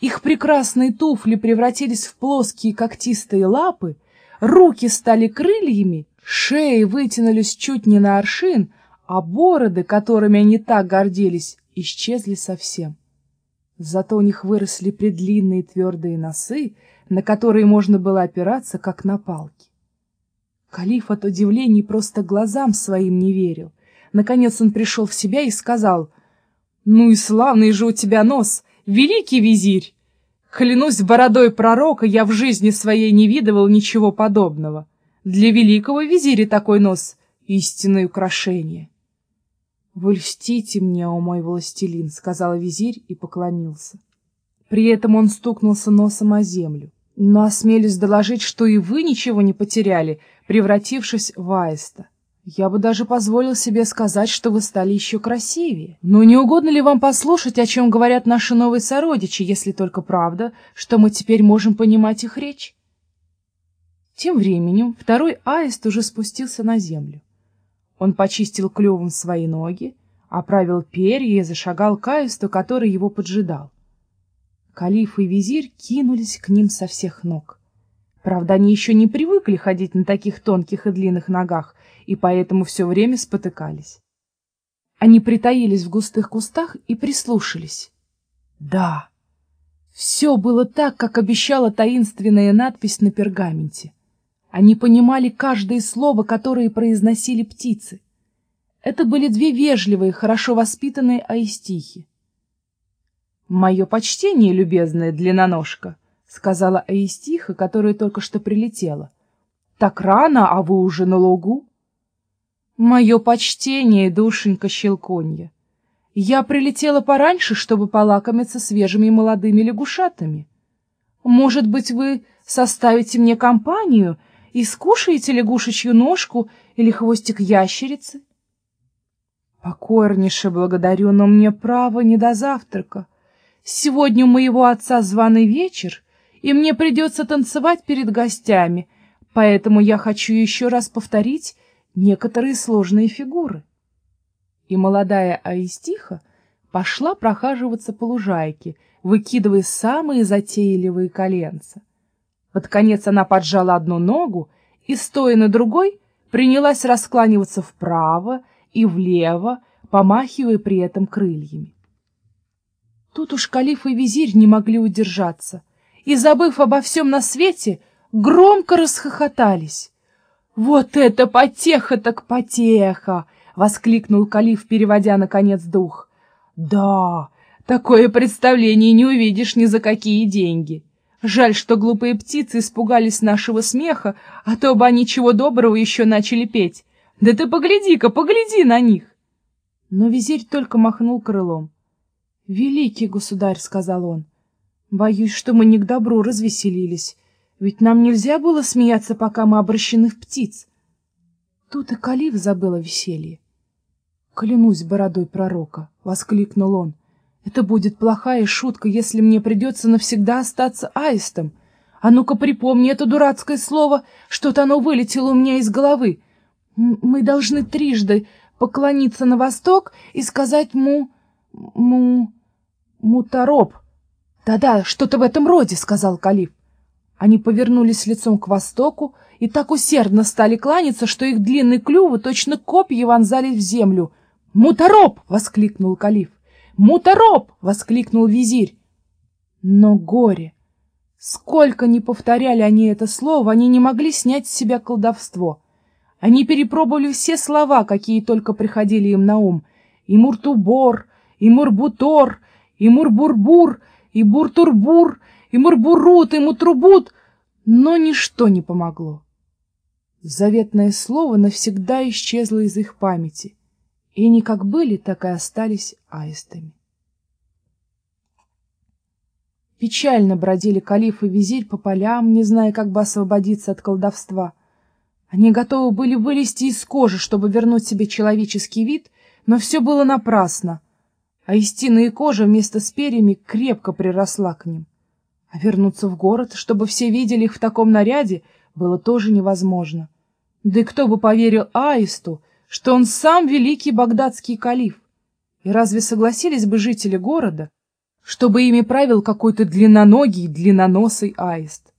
их прекрасные туфли превратились в плоские когтистые лапы, руки стали крыльями, шеи вытянулись чуть не на аршин, а бороды, которыми они так гордились, исчезли совсем. Зато у них выросли предлинные твердые носы, на которые можно было опираться, как на палки. Калиф от удивления просто глазам своим не верил. Наконец он пришел в себя и сказал, «Ну и славный же у тебя нос, великий визирь! Клянусь бородой пророка, я в жизни своей не видывал ничего подобного. Для великого визиря такой нос — истинное украшение». «Вы льстите мне, о мой властелин», — сказал визирь и поклонился. При этом он стукнулся носом о землю. «Но осмелюсь доложить, что и вы ничего не потеряли, превратившись в аиста. Я бы даже позволил себе сказать, что вы стали еще красивее. Но не угодно ли вам послушать, о чем говорят наши новые сородичи, если только правда, что мы теперь можем понимать их речь?» Тем временем второй аист уже спустился на землю. Он почистил клювом свои ноги, оправил перья и зашагал к аисту, который его поджидал. Калиф и визирь кинулись к ним со всех ног. Правда, они еще не привыкли ходить на таких тонких и длинных ногах, и поэтому все время спотыкались. Они притаились в густых кустах и прислушались. Да, все было так, как обещала таинственная надпись на пергаменте. Они понимали каждое слово, которое произносили птицы. Это были две вежливые, хорошо воспитанные аистихи. «Мое почтение, любезная длинноножка», — сказала аистиха, которая только что прилетела. «Так рано, а вы уже на лугу?» «Мое почтение, душенька щелконья. Я прилетела пораньше, чтобы полакомиться свежими молодыми лягушатами. Может быть, вы составите мне компанию и скушаете лягушечью ножку или хвостик ящерицы? Покорнейше благодарю, но мне право не до завтрака. Сегодня у моего отца званый вечер, и мне придется танцевать перед гостями, поэтому я хочу еще раз повторить некоторые сложные фигуры. И молодая Аистиха пошла прохаживаться по лужайке, выкидывая самые затейливые коленца. Под конец она поджала одну ногу и, стоя на другой, принялась раскланиваться вправо и влево, помахивая при этом крыльями. Тут уж калиф и визирь не могли удержаться, и, забыв обо всем на свете, громко расхохотались. «Вот это потеха так потеха!» — воскликнул калиф, переводя, наконец, дух. «Да, такое представление не увидишь ни за какие деньги!» Жаль, что глупые птицы испугались нашего смеха, а то бы они чего доброго еще начали петь. Да ты погляди-ка, погляди на них!» Но визирь только махнул крылом. «Великий государь», — сказал он, — «боюсь, что мы не к добру развеселились, ведь нам нельзя было смеяться, пока мы обращены в птиц». Тут и калиф забыл о веселье. «Клянусь бородой пророка!» — воскликнул он — это будет плохая шутка, если мне придется навсегда остаться аистом. А ну-ка припомни это дурацкое слово, что-то оно вылетело у меня из головы. Мы должны трижды поклониться на восток и сказать му... му... мутароб. Да-да, что-то в этом роде, — сказал Калиф. Они повернулись лицом к востоку и так усердно стали кланяться, что их длинные клювы точно копья вонзались в землю. «Мутароб!» — воскликнул Калиф. «Мутароп!» — воскликнул визирь. Но горе! Сколько ни повторяли они это слово, они не могли снять с себя колдовство. Они перепробовали все слова, какие только приходили им на ум. И Муртубор, и Мурбутор, и Мурбурбур, и Буртурбур, и Мурбурут, и Мутрубут, но ничто не помогло. Заветное слово навсегда исчезло из их памяти и они как были, так и остались аистами. Печально бродили калиф и визирь по полям, не зная, как бы освободиться от колдовства. Они готовы были вылезти из кожи, чтобы вернуть себе человеческий вид, но все было напрасно, а истинная кожа вместо с перьями крепко приросла к ним. А вернуться в город, чтобы все видели их в таком наряде, было тоже невозможно. Да и кто бы поверил аисту, что он сам великий багдадский калиф. И разве согласились бы жители города, чтобы ими правил какой-то длинноногий, длинноносый аист.